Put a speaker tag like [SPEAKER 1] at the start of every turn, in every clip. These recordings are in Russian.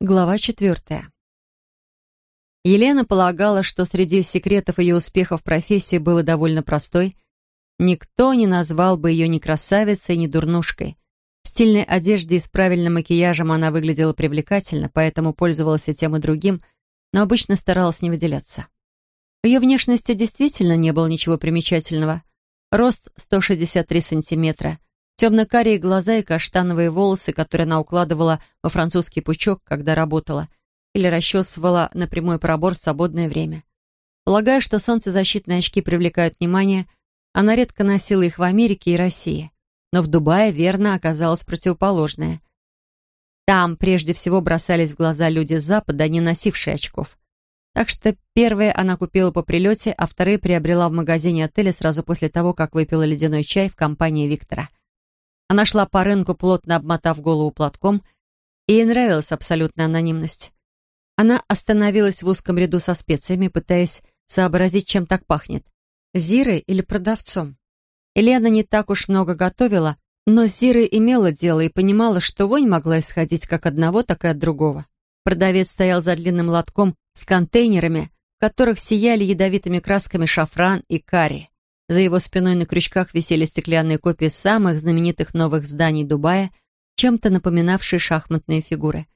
[SPEAKER 1] Глава четвертая. Елена полагала, что среди секретов ее успеха в профессии было довольно простой. Никто не назвал бы ее ни красавицей, ни дурнушкой. В стильной одежде и с правильным макияжем она выглядела привлекательно, поэтому пользовалась и тем и другим, но обычно старалась не выделяться. В ее внешности действительно не было ничего примечательного. Рост 163 сантиметра, Темно-карие глаза и каштановые волосы, которые она укладывала во французский пучок, когда работала, или расчесывала на прямой пробор в свободное время. Полагая, что солнцезащитные очки привлекают внимание, она редко носила их в Америке и России. Но в Дубае верно оказалось противоположное. Там прежде всего бросались в глаза люди с Запада, не носившие очков. Так что первые она купила по прилете, а вторые приобрела в магазине отеля сразу после того, как выпила ледяной чай в компании Виктора. Она шла по рынку, плотно обмотав голову платком, и ей нравилась абсолютная анонимность. Она остановилась в узком ряду со специями, пытаясь сообразить, чем так пахнет. Зирой или продавцом? Елена не так уж много готовила, но с Зирой имела дело и понимала, что вонь могла исходить как одного, так и от другого. Продавец стоял за длинным лотком с контейнерами, в которых сияли ядовитыми красками шафран и карри. За его спиной на крючках висели стеклянные копии самых знаменитых новых зданий Дубая, чем-то напоминавшие шахматные фигуры.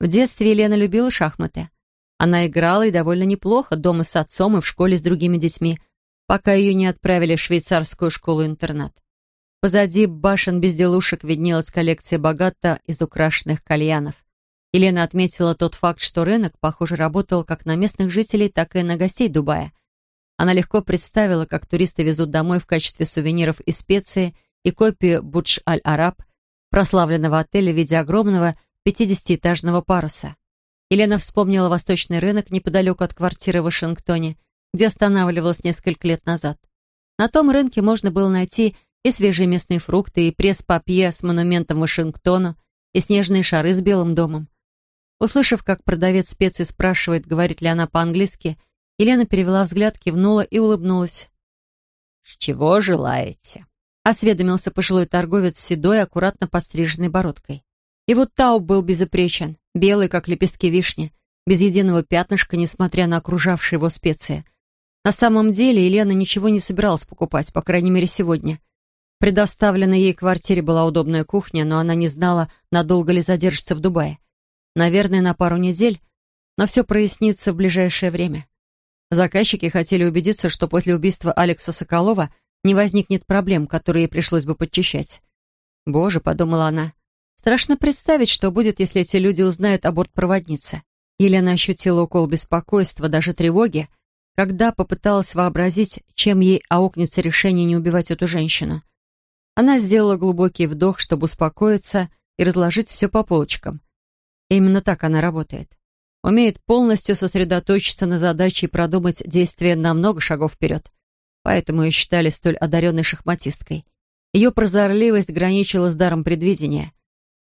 [SPEAKER 1] В детстве Елена любила шахматы. Она играла и довольно неплохо дома с отцом и в школе с другими детьми, пока ее не отправили в швейцарскую школу-интернат. Позади башен безделушек виднелась коллекция богато из украшенных кальянов. Елена отметила тот факт, что рынок, похоже, работал как на местных жителей, так и на гостей Дубая – она легко представила, как туристы везут домой в качестве сувениров и специи и копию Будж-Аль-Араб, прославленного отеля в виде огромного 50-этажного паруса. Елена вспомнила восточный рынок неподалеку от квартиры в Вашингтоне, где останавливалась несколько лет назад. На том рынке можно было найти и свежие местные фрукты, и пресс-папье с монументом Вашингтону, и снежные шары с Белым домом. Услышав, как продавец специй спрашивает, говорит ли она по-английски, Елена перевела взгляд, кивнула и улыбнулась.
[SPEAKER 2] «С чего желаете?»
[SPEAKER 1] — осведомился пожилой торговец с седой, аккуратно постриженной бородкой. И вот Тау был безупречен, белый, как лепестки вишни, без единого пятнышка, несмотря на окружавшие его специи. На самом деле Елена ничего не собиралась покупать, по крайней мере, сегодня. Предоставленной ей квартире была удобная кухня, но она не знала, надолго ли задержится в Дубае. Наверное, на пару недель, но все прояснится в ближайшее время. Заказчики хотели убедиться, что после убийства Алекса Соколова не возникнет проблем, которые пришлось бы подчищать. «Боже», — подумала она, — «страшно представить, что будет, если эти люди узнают о бортпроводнице». Елена ощутила укол беспокойства, даже тревоги, когда попыталась вообразить, чем ей аукнется решение не убивать эту женщину. Она сделала глубокий вдох, чтобы успокоиться и разложить все по полочкам. И именно так она работает умеет полностью сосредоточиться на задаче и продумать действия на много шагов вперед. Поэтому ее считали столь одаренной шахматисткой. Ее прозорливость граничила с даром предвидения.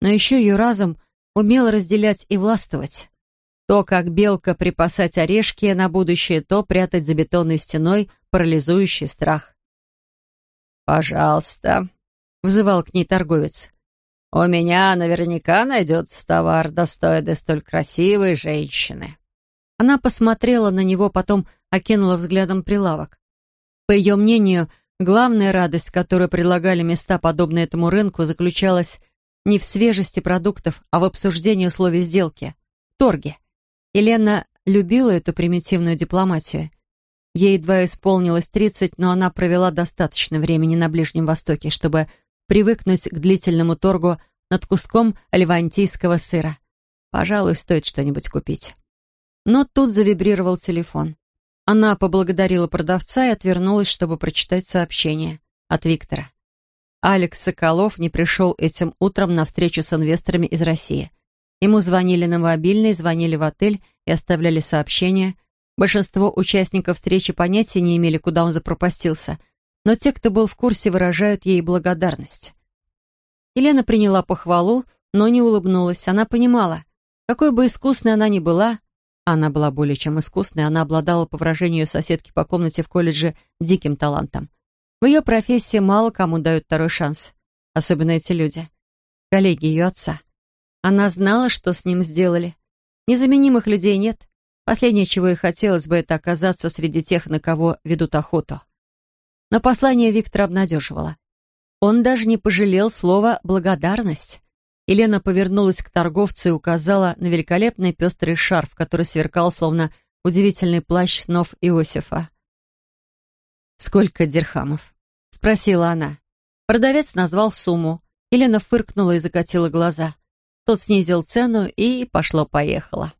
[SPEAKER 1] Но еще ее разум умел разделять и властвовать. То, как белка припасать орешки на будущее, то прятать за бетонной стеной парализующий страх.
[SPEAKER 2] «Пожалуйста», — взывал к ней торговец. «У меня наверняка найдется товар, достойный столь красивой женщины».
[SPEAKER 1] Она посмотрела на него, потом окинула взглядом прилавок. По ее мнению, главная радость, которую предлагали места, подобные этому рынку, заключалась не в свежести продуктов, а в обсуждении условий сделки, торге. Елена любила эту примитивную дипломатию. Ей едва исполнилось 30, но она провела достаточно времени на Ближнем Востоке, чтобы привыкнуть к длительному торгу над куском левантийского сыра. Пожалуй, стоит что-нибудь купить. Но тут завибрировал телефон. Она поблагодарила продавца и отвернулась, чтобы прочитать сообщение от Виктора. Алекс Соколов не пришел этим утром на встречу с инвесторами из России. Ему звонили на мобильный, звонили в отель и оставляли сообщения. Большинство участников встречи понятия не имели, куда он запропастился – но те, кто был в курсе, выражают ей благодарность. Елена приняла похвалу, но не улыбнулась. Она понимала, какой бы искусной она ни была, она была более чем искусной, она обладала, по выражению соседки по комнате в колледже, диким талантом. В ее профессии мало кому дают второй шанс, особенно эти люди, коллеги ее отца. Она знала, что с ним сделали. Незаменимых людей нет. Последнее, чего и хотелось бы, это оказаться среди тех, на кого ведут охоту. Но послание Виктора обнадеживало. Он даже не пожалел слова «благодарность». Елена повернулась к торговцу и указала на великолепный пестрый шарф, который сверкал, словно удивительный плащ снов Иосифа. «Сколько дирхамов?» — спросила она. Продавец назвал сумму. Елена фыркнула и закатила глаза. Тот снизил цену и пошло-поехало.